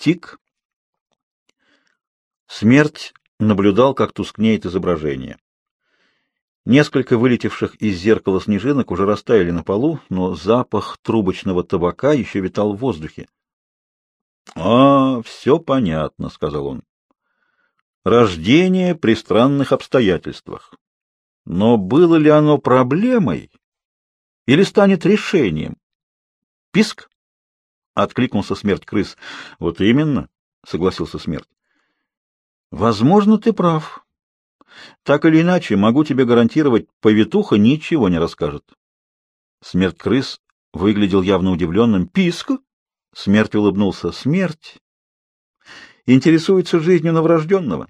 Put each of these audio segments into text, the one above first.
Тик. Смерть наблюдал, как тускнеет изображение. Несколько вылетевших из зеркала снежинок уже растаяли на полу, но запах трубочного табака еще витал в воздухе. — А, все понятно, — сказал он. — Рождение при странных обстоятельствах. Но было ли оно проблемой или станет решением? — Писк? — откликнулся смерть крыс. — Вот именно, — согласился смерть. — Возможно, ты прав. Так или иначе, могу тебе гарантировать, повитуха ничего не расскажет. Смерть крыс выглядел явно удивленным. Писк? Смерть улыбнулся. Смерть? Интересуется жизнью новорожденного?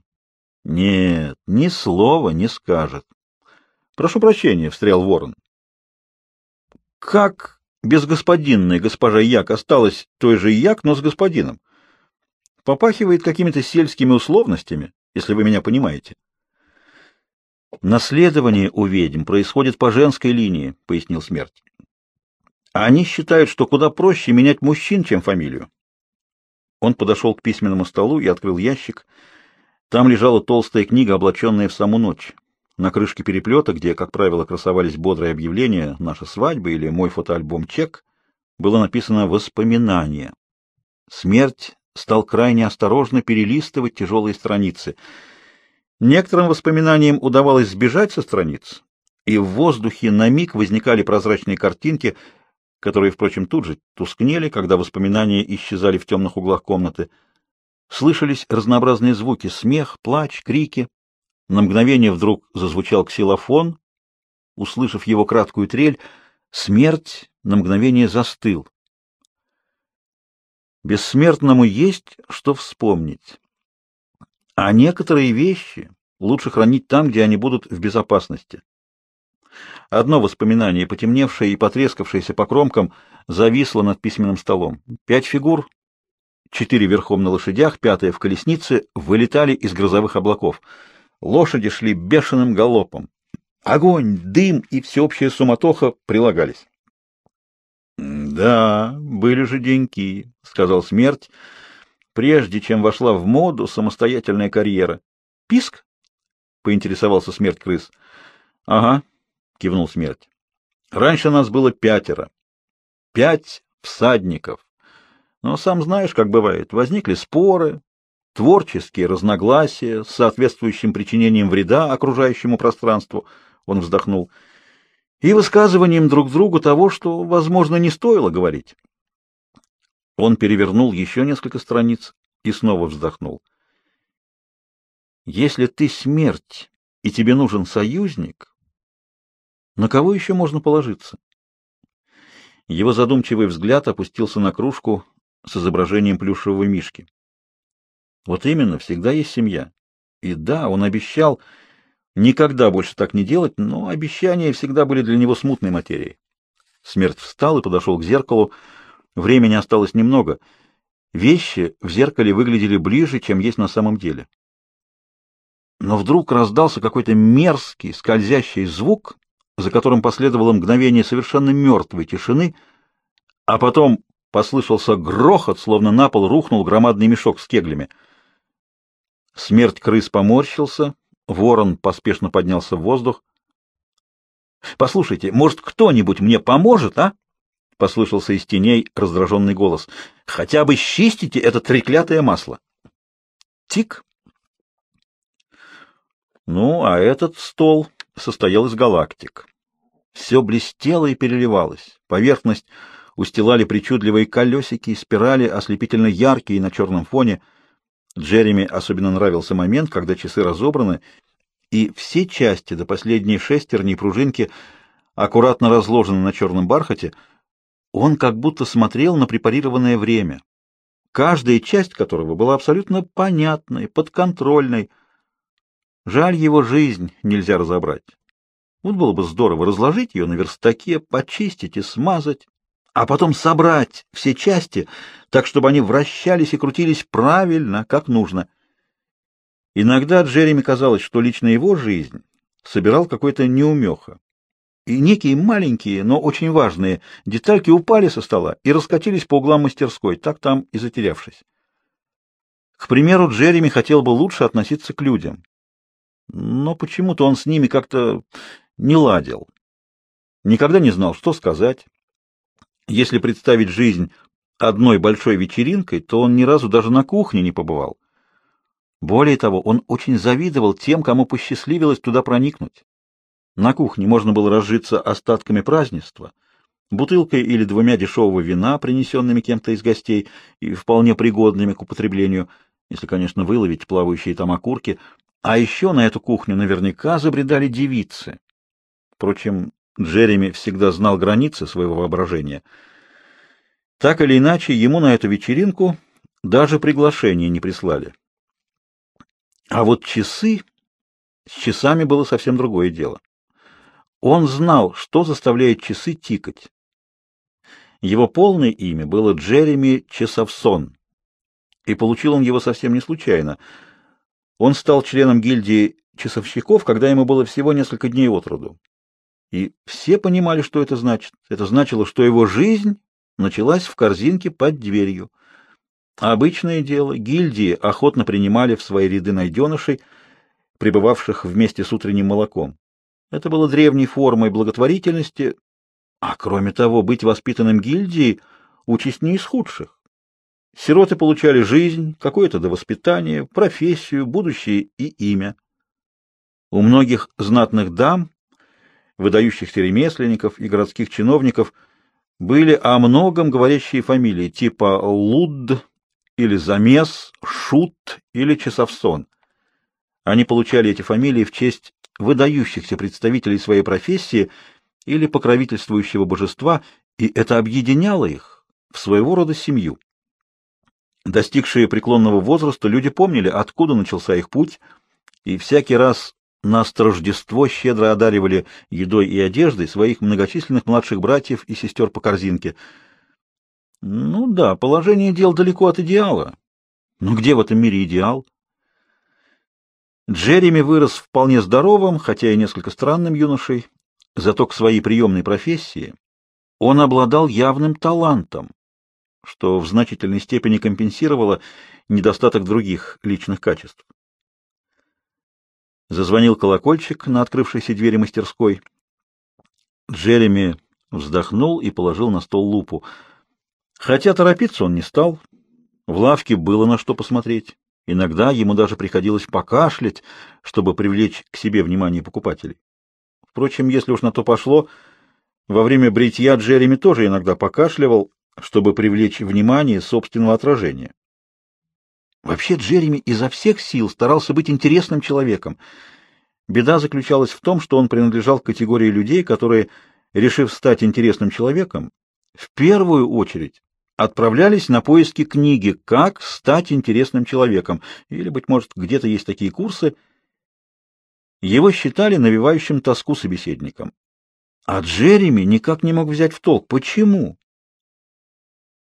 Нет, ни слова не скажет. Прошу прощения, встрял ворон. Как без господинной госпожа Як осталась той же Як, но с господином? Попахивает какими-то сельскими условностями, если вы меня понимаете. Наследование у ведьм происходит по женской линии, пояснил смерть. Они считают, что куда проще менять мужчин, чем фамилию. Он подошел к письменному столу и открыл ящик. Там лежала толстая книга, облаченная в саму ночь. На крышке переплета, где, как правило, красовались бодрые объявления «Наша свадьба» или «Мой фотоальбом чек», было написано «Воспоминания». Смерть стал крайне осторожно перелистывать тяжелые страницы — Некоторым воспоминаниям удавалось сбежать со страниц, и в воздухе на миг возникали прозрачные картинки, которые, впрочем, тут же тускнели, когда воспоминания исчезали в темных углах комнаты. Слышались разнообразные звуки — смех, плач, крики. На мгновение вдруг зазвучал ксилофон. Услышав его краткую трель, смерть на мгновение застыл. Бессмертному есть что вспомнить. А некоторые вещи лучше хранить там, где они будут в безопасности. Одно воспоминание, потемневшее и потрескавшееся по кромкам, зависло над письменным столом. Пять фигур, четыре верхом на лошадях, пятая в колеснице, вылетали из грозовых облаков. Лошади шли бешеным галопом. Огонь, дым и всеобщая суматоха прилагались. — Да, были же деньки, — сказал смерть, — прежде чем вошла в моду самостоятельная карьера. Писк? поинтересовался смерть крыс. Ага, кивнул смерть. Раньше нас было пятеро. Пять всадников. Но сам знаешь, как бывает, возникли споры, творческие разногласия с соответствующим причинением вреда окружающему пространству, он вздохнул, и высказыванием друг другу того, что, возможно, не стоило говорить. Он перевернул еще несколько страниц и снова вздохнул. Если ты смерть, и тебе нужен союзник, на кого еще можно положиться? Его задумчивый взгляд опустился на кружку с изображением плюшевого мишки. Вот именно, всегда есть семья. И да, он обещал никогда больше так не делать, но обещания всегда были для него смутной материей. Смерть встал и подошел к зеркалу, Времени осталось немного. Вещи в зеркале выглядели ближе, чем есть на самом деле. Но вдруг раздался какой-то мерзкий, скользящий звук, за которым последовало мгновение совершенно мертвой тишины, а потом послышался грохот, словно на пол рухнул громадный мешок с кеглями. Смерть крыс поморщился, ворон поспешно поднялся в воздух. — Послушайте, может, кто-нибудь мне поможет, а? послышался из теней раздраженный голос. Хотя бы счистите это треклятое масло. Тик. Ну, а этот стол состоял из галактик. Все блестело и переливалось. Поверхность устилали причудливые колесики и спирали, ослепительно яркие на черном фоне. Джереми особенно нравился момент, когда часы разобраны, и все части до последней шестерни и пружинки аккуратно разложены на черном бархате — он как будто смотрел на препарированное время, каждая часть которого была абсолютно понятной, подконтрольной. Жаль, его жизнь нельзя разобрать. Вот было бы здорово разложить ее на верстаке, почистить и смазать, а потом собрать все части, так, чтобы они вращались и крутились правильно, как нужно. Иногда Джереми казалось, что лично его жизнь собирал какой-то неумеха и некие маленькие, но очень важные детальки упали со стола и раскатились по углам мастерской, так там и затерявшись. К примеру, Джереми хотел бы лучше относиться к людям. Но почему-то он с ними как-то не ладил. Никогда не знал, что сказать. Если представить жизнь одной большой вечеринкой, то он ни разу даже на кухне не побывал. Более того, он очень завидовал тем, кому посчастливилось туда проникнуть. На кухне можно было разжиться остатками празднества, бутылкой или двумя дешевого вина, принесенными кем-то из гостей и вполне пригодными к употреблению, если, конечно, выловить плавающие там окурки. А еще на эту кухню наверняка забредали девицы. Впрочем, Джереми всегда знал границы своего воображения. Так или иначе, ему на эту вечеринку даже приглашение не прислали. А вот часы... С часами было совсем другое дело. Он знал, что заставляет часы тикать. Его полное имя было Джереми Часовсон, и получил он его совсем не случайно. Он стал членом гильдии часовщиков, когда ему было всего несколько дней от роду. И все понимали, что это значит. Это значило, что его жизнь началась в корзинке под дверью. Обычное дело, гильдии охотно принимали в свои ряды найденышей, пребывавших вместе с утренним молоком. Это было древней формой благотворительности, а кроме того, быть воспитанным гильдией — участь не из худших. Сироты получали жизнь, какое-то довоспитание, профессию, будущее и имя. У многих знатных дам, выдающихся ремесленников и городских чиновников были о многом говорящие фамилии типа Луд или Замес, Шут или Часовсон. Они получали эти фамилии в честь выдающихся представителей своей профессии или покровительствующего божества, и это объединяло их в своего рода семью. Достигшие преклонного возраста люди помнили, откуда начался их путь, и всякий раз на Рождество щедро одаривали едой и одеждой своих многочисленных младших братьев и сестер по корзинке. Ну да, положение дел далеко от идеала. Но где в этом мире идеал? Джереми вырос вполне здоровым, хотя и несколько странным юношей, зато к своей приемной профессии он обладал явным талантом, что в значительной степени компенсировало недостаток других личных качеств. Зазвонил колокольчик на открывшейся двери мастерской. Джереми вздохнул и положил на стол лупу. Хотя торопиться он не стал, в лавке было на что посмотреть. Иногда ему даже приходилось покашлять, чтобы привлечь к себе внимание покупателей. Впрочем, если уж на то пошло, во время бритья Джереми тоже иногда покашливал, чтобы привлечь внимание собственного отражения. Вообще Джереми изо всех сил старался быть интересным человеком. Беда заключалась в том, что он принадлежал к категории людей, которые, решив стать интересным человеком, в первую очередь отправлялись на поиски книги «Как стать интересным человеком» или, быть может, где-то есть такие курсы. Его считали навевающим тоску собеседником. А Джереми никак не мог взять в толк. Почему?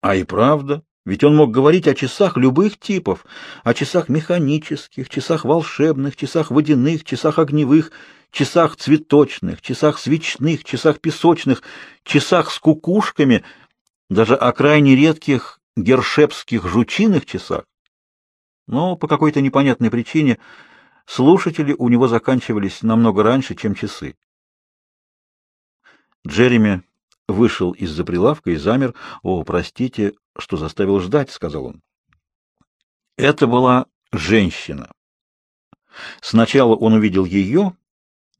А и правда, ведь он мог говорить о часах любых типов, о часах механических, часах волшебных, часах водяных, часах огневых, часах цветочных, часах свечных, часах песочных, часах с кукушками — даже о крайне редких гершепских жучиных часах. Но по какой-то непонятной причине слушатели у него заканчивались намного раньше, чем часы. Джереми вышел из-за прилавка и замер. «О, простите, что заставил ждать», — сказал он. Это была женщина. Сначала он увидел ее,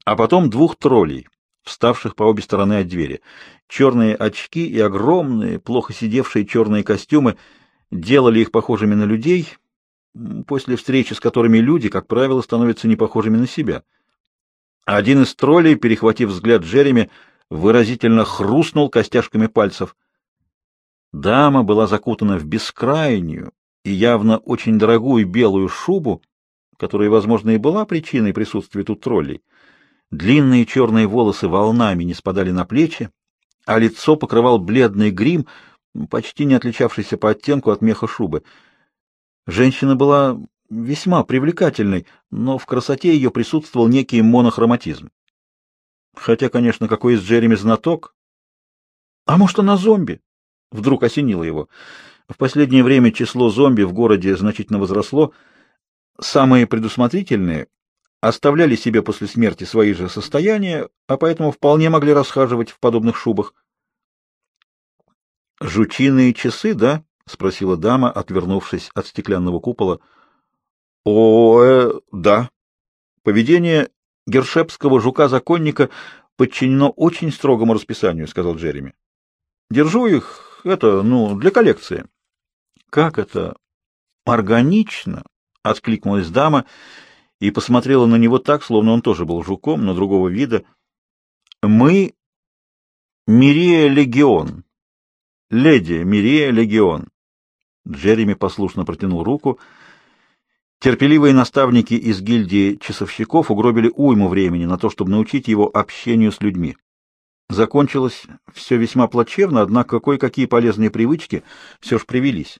а потом двух троллей, вставших по обе стороны от двери. Черные очки и огромные, плохо сидевшие черные костюмы делали их похожими на людей, после встречи с которыми люди, как правило, становятся не похожими на себя. Один из троллей, перехватив взгляд Джереми, выразительно хрустнул костяшками пальцев. Дама была закутана в бескрайнюю и явно очень дорогую белую шубу, которая, возможно, и была причиной присутствия тут троллей. Длинные черные волосы волнами не спадали на плечи, а лицо покрывал бледный грим, почти не отличавшийся по оттенку от меха шубы. Женщина была весьма привлекательной, но в красоте ее присутствовал некий монохроматизм. Хотя, конечно, какой из Джереми знаток. А может, она зомби? Вдруг осенило его. В последнее время число зомби в городе значительно возросло. Самые предусмотрительные оставляли себе после смерти свои же состояния, а поэтому вполне могли расхаживать в подобных шубах. «Жучиные часы, да?» — спросила дама, отвернувшись от стеклянного купола. «О, э, да. Поведение гершепского жука-законника подчинено очень строгому расписанию», — сказал Джереми. «Держу их, это, ну, для коллекции». «Как это органично!» — откликнулась дама и посмотрела на него так, словно он тоже был жуком, но другого вида. «Мы — Мирия Легион. Леди Мирия Легион». Джереми послушно протянул руку. Терпеливые наставники из гильдии часовщиков угробили уйму времени на то, чтобы научить его общению с людьми. Закончилось все весьма плачевно, однако кое-какие полезные привычки все же привелись.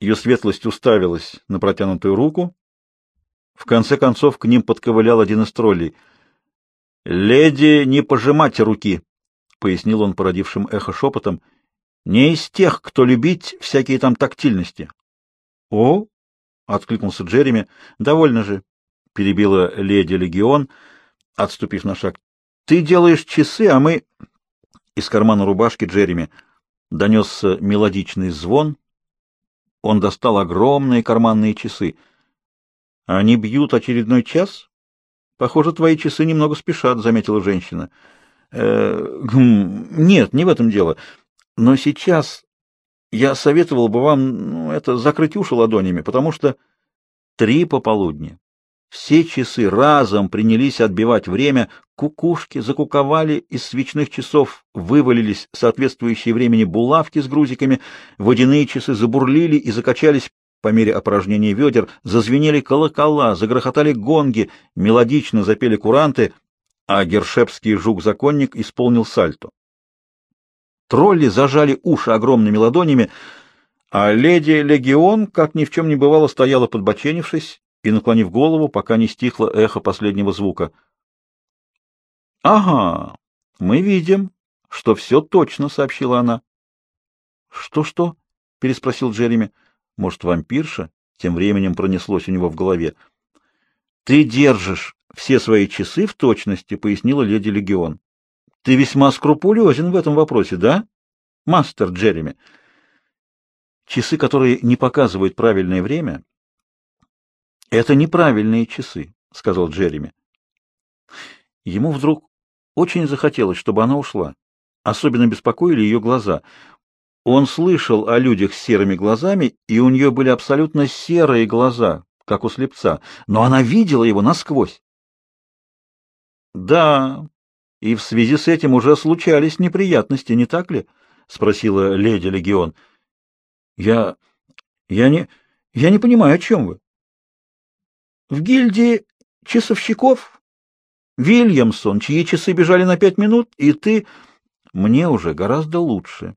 Ее светлость уставилась на протянутую руку. В конце концов к ним подковылял один из троллей. — Леди, не пожимайте руки, — пояснил он породившим эхо шепотом. — Не из тех, кто любить всякие там тактильности. — О! — откликнулся Джереми. — Довольно же, — перебила леди Легион, отступив на шаг. — Ты делаешь часы, а мы... Из кармана рубашки Джереми донесся мелодичный звон, он достал огромные карманные часы. Они бьют очередной час? Похоже, твои часы немного спешат, заметила женщина. Э, гм, нет, не в этом дело. Но сейчас я советовал бы вам, ну, это закрыть уши ладонями, потому что три пополудни. Все часы разом принялись отбивать время, кукушки закуковали из свечных часов, вывалились соответствующие времени булавки с грузиками, водяные часы забурлили и закачались по мере опорожнения ведер, зазвенели колокола, загрохотали гонги, мелодично запели куранты, а гершепский жук-законник исполнил сальто. Тролли зажали уши огромными ладонями, а леди Легион, как ни в чем не бывало, стояла подбоченившись и наклонив голову, пока не стихло эхо последнего звука. — Ага, мы видим, что все точно, — сообщила она. «Что, — Что-что? — переспросил Джереми. — Может, вампирша? Тем временем пронеслось у него в голове. — Ты держишь все свои часы в точности, — пояснила леди Легион. — Ты весьма скрупулезен в этом вопросе, да, мастер Джереми? Часы, которые не показывают правильное время, «Это неправильные часы», — сказал Джереми. Ему вдруг очень захотелось, чтобы она ушла. Особенно беспокоили ее глаза. Он слышал о людях с серыми глазами, и у нее были абсолютно серые глаза, как у слепца, но она видела его насквозь. «Да, и в связи с этим уже случались неприятности, не так ли?» — спросила леди Легион. «Я... я не... я не понимаю, о чем вы?» В гильдии часовщиков Вильямсон, чьи часы бежали на пять минут, и ты... Мне уже гораздо лучше.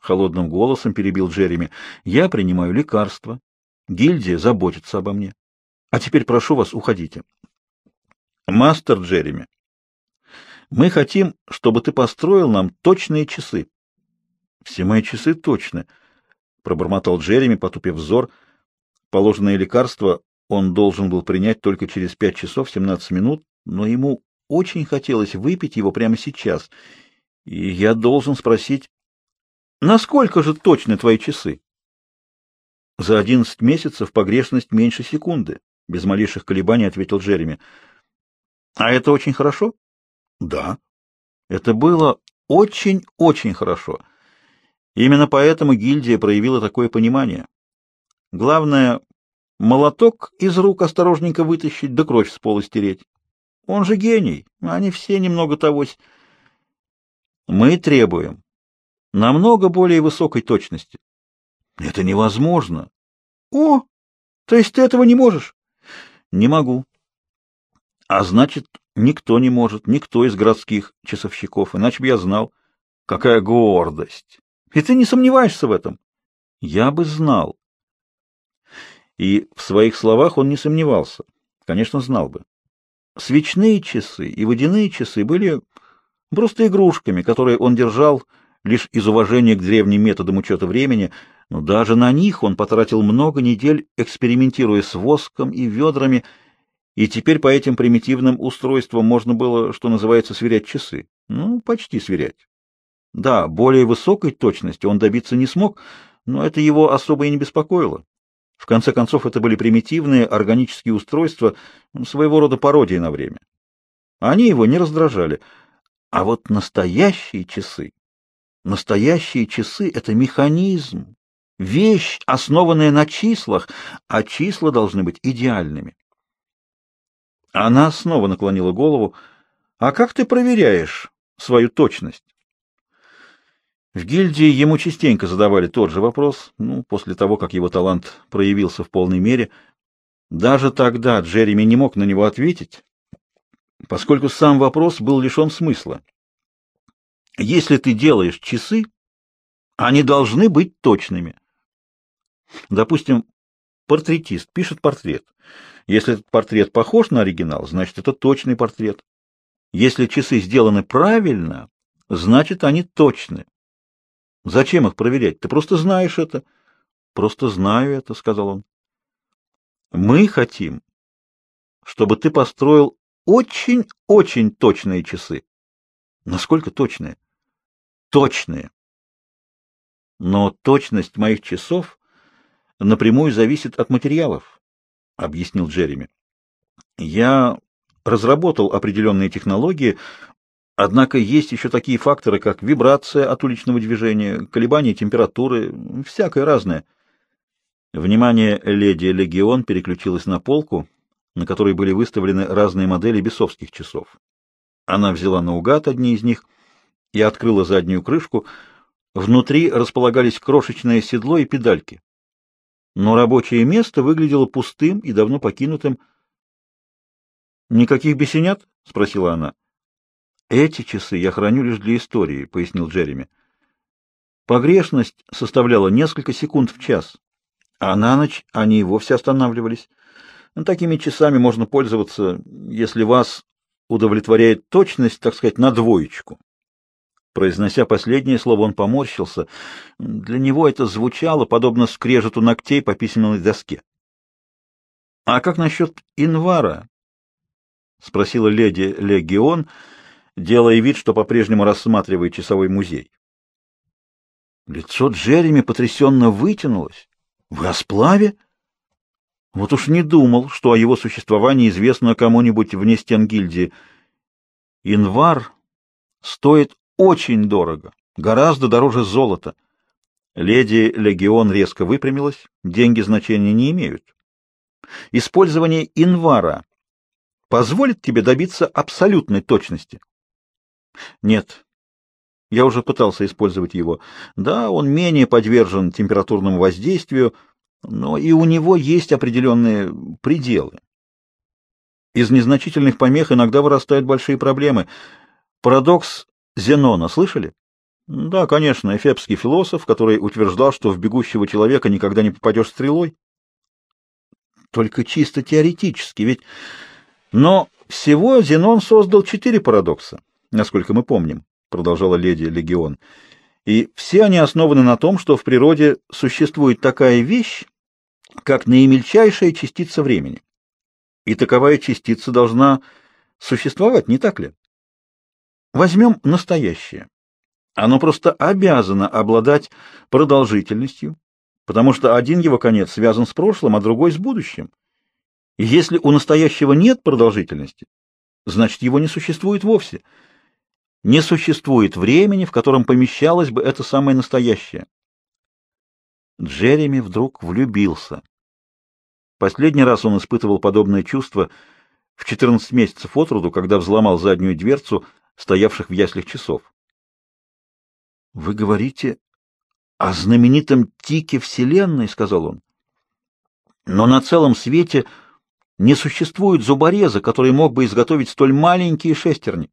Холодным голосом перебил Джереми. Я принимаю лекарства. Гильдия заботится обо мне. А теперь прошу вас, уходите. Мастер Джереми, мы хотим, чтобы ты построил нам точные часы. Все мои часы точны, пробормотал Джереми, потупив взор. Положенное лекарство он должен был принять только через пять часов семнадцать минут, но ему очень хотелось выпить его прямо сейчас. И я должен спросить, насколько же точны твои часы? За одиннадцать месяцев погрешность меньше секунды, без малейших колебаний ответил Джереми. А это очень хорошо? Да. Это было очень-очень хорошо. Именно поэтому гильдия проявила такое понимание. Главное Молоток из рук осторожненько вытащить, да кровь с пола стереть. Он же гений, они все немного тогось. Мы требуем намного более высокой точности. Это невозможно. О, то есть ты этого не можешь? Не могу. А значит, никто не может, никто из городских часовщиков, иначе бы я знал. Какая гордость! И ты не сомневаешься в этом? Я бы знал. И в своих словах он не сомневался. Конечно, знал бы. Свечные часы и водяные часы были просто игрушками, которые он держал лишь из уважения к древним методам учета времени, Но даже на них он потратил много недель, экспериментируя с воском и ведрами, и теперь по этим примитивным устройствам можно было, что называется, сверять часы. Ну, почти сверять. Да, более высокой точности он добиться не смог, но это его особо и не беспокоило. В конце концов, это были примитивные органические устройства, своего рода пародии на время. Они его не раздражали. А вот настоящие часы, настоящие часы — это механизм, вещь, основанная на числах, а числа должны быть идеальными. Она снова наклонила голову. «А как ты проверяешь свою точность?» В гильдии ему частенько задавали тот же вопрос, ну, после того, как его талант проявился в полной мере. Даже тогда Джереми не мог на него ответить, поскольку сам вопрос был лишен смысла. Если ты делаешь часы, они должны быть точными. Допустим, портретист пишет портрет. Если этот портрет похож на оригинал, значит, это точный портрет. Если часы сделаны правильно, значит, они точны. Зачем их проверять? Ты просто знаешь это. Просто знаю это, сказал он. Мы хотим, чтобы ты построил очень-очень точные часы. Насколько точные? Точные. Но точность моих часов напрямую зависит от материалов, объяснил Джереми. Я разработал определенные технологии, Однако есть еще такие факторы, как вибрация от уличного движения, колебания температуры, всякое разное. Внимание леди Легион переключилось на полку, на которой были выставлены разные модели бесовских часов. Она взяла наугад одни из них и открыла заднюю крышку. Внутри располагались крошечное седло и педальки. Но рабочее место выглядело пустым и давно покинутым. «Никаких бесенят?» — спросила она. Эти часы я храню лишь для истории, пояснил Джереми. Погрешность составляла несколько секунд в час, а на ночь они и вовсе останавливались. Ну, такими часами можно пользоваться, если вас удовлетворяет точность, так сказать, на двоечку. Произнося последнее слово, он поморщился. Для него это звучало подобно скрежету ногтей по письменной доске. — А как насчет инвара? — спросила леди Легион, — делая вид, что по-прежнему рассматривает часовой музей. Лицо Джереми потрясенно вытянулось. «Вы о сплаве?» Вот уж не думал, что о его существовании известно кому-нибудь вне стен гильдии. Инвар стоит очень дорого, гораздо дороже золота. Леди Легион резко выпрямилась, деньги значения не имеют. Использование инвара позволит тебе добиться абсолютной точности. Нет. Я уже пытался использовать его. Да, он менее подвержен температурному воздействию, но и у него есть определенные пределы. Из незначительных помех иногда вырастают большие проблемы. Парадокс Зенона слышали? Да, конечно, эфепский философ, который утверждал, что в бегущего человека никогда не попадешь стрелой. Только чисто теоретически, ведь... Но всего Зенон создал четыре парадокса насколько мы помним, продолжала леди Легион. И все они основаны на том, что в природе существует такая вещь, как наимельчайшая частица времени. И таковая частица должна существовать, не так ли? Возьмем настоящее. Оно просто обязано обладать продолжительностью, потому что один его конец связан с прошлым, а другой с будущим. И если у настоящего нет продолжительности, значит его не существует вовсе – не существует времени, в котором помещалось бы это самое настоящее. Джереми вдруг влюбился. Последний раз он испытывал подобное чувство в 14 месяцев от роду, когда взломал заднюю дверцу стоявших в яслях часов. — Вы говорите о знаменитом тике Вселенной, — сказал он. — Но на целом свете не существует зубореза, который мог бы изготовить столь маленькие шестерни.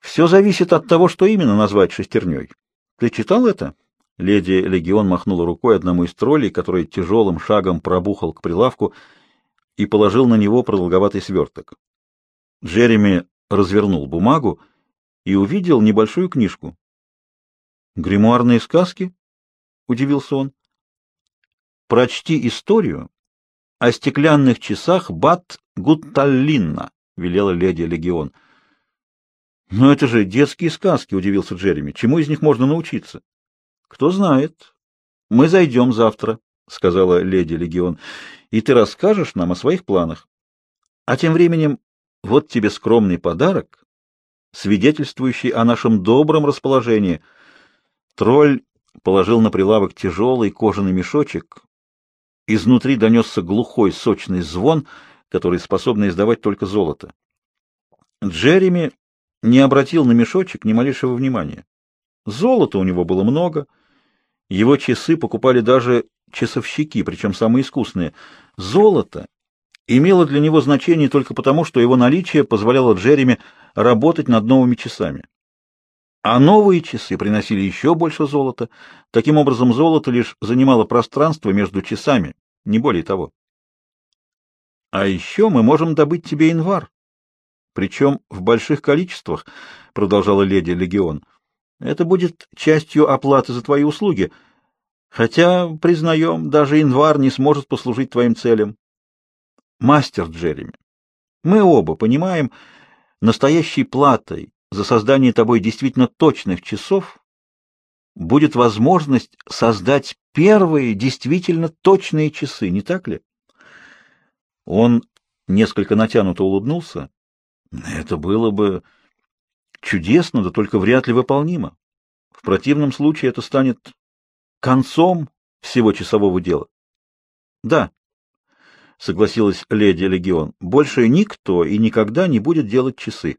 Все зависит от того, что именно назвать шестерней. Ты читал это? Леди Легион махнула рукой одному из троллей, который тяжелым шагом пробухал к прилавку и положил на него продолговатый сверток. Джереми развернул бумагу и увидел небольшую книжку. «Гримуарные сказки?» удивился он. Прочти историю о стеклянных часах Бат Гутталлинна, велела леди Легион. Но это же детские сказки, удивился Джереми. Чему из них можно научиться? Кто знает. Мы зайдем завтра, сказала леди Легион, и ты расскажешь нам о своих планах. А тем временем вот тебе скромный подарок, свидетельствующий о нашем добром расположении. Тролль положил на прилавок тяжелый кожаный мешочек. Изнутри донесся глухой сочный звон, который способно издавать только золото. Джереми не обратил на мешочек ни малейшего внимания. Золота у него было много. Его часы покупали даже часовщики, причем самые искусные. Золото имело для него значение только потому, что его наличие позволяло Джереми работать над новыми часами. А новые часы приносили еще больше золота. Таким образом, золото лишь занимало пространство между часами, не более того. А еще мы можем добыть тебе инвар, причем в больших количествах, продолжала леди Легион. Это будет частью оплаты за твои услуги, хотя, признаем, даже инвар не сможет послужить твоим целям. Мастер Джереми, мы оба понимаем, настоящей платой за создание тобой действительно точных часов будет возможность создать первые действительно точные часы, не так ли? Он несколько натянуто улыбнулся. Это было бы чудесно, да только вряд ли выполнимо. В противном случае это станет концом всего часового дела. Да, согласилась леди Легион. Больше никто и никогда не будет делать часы.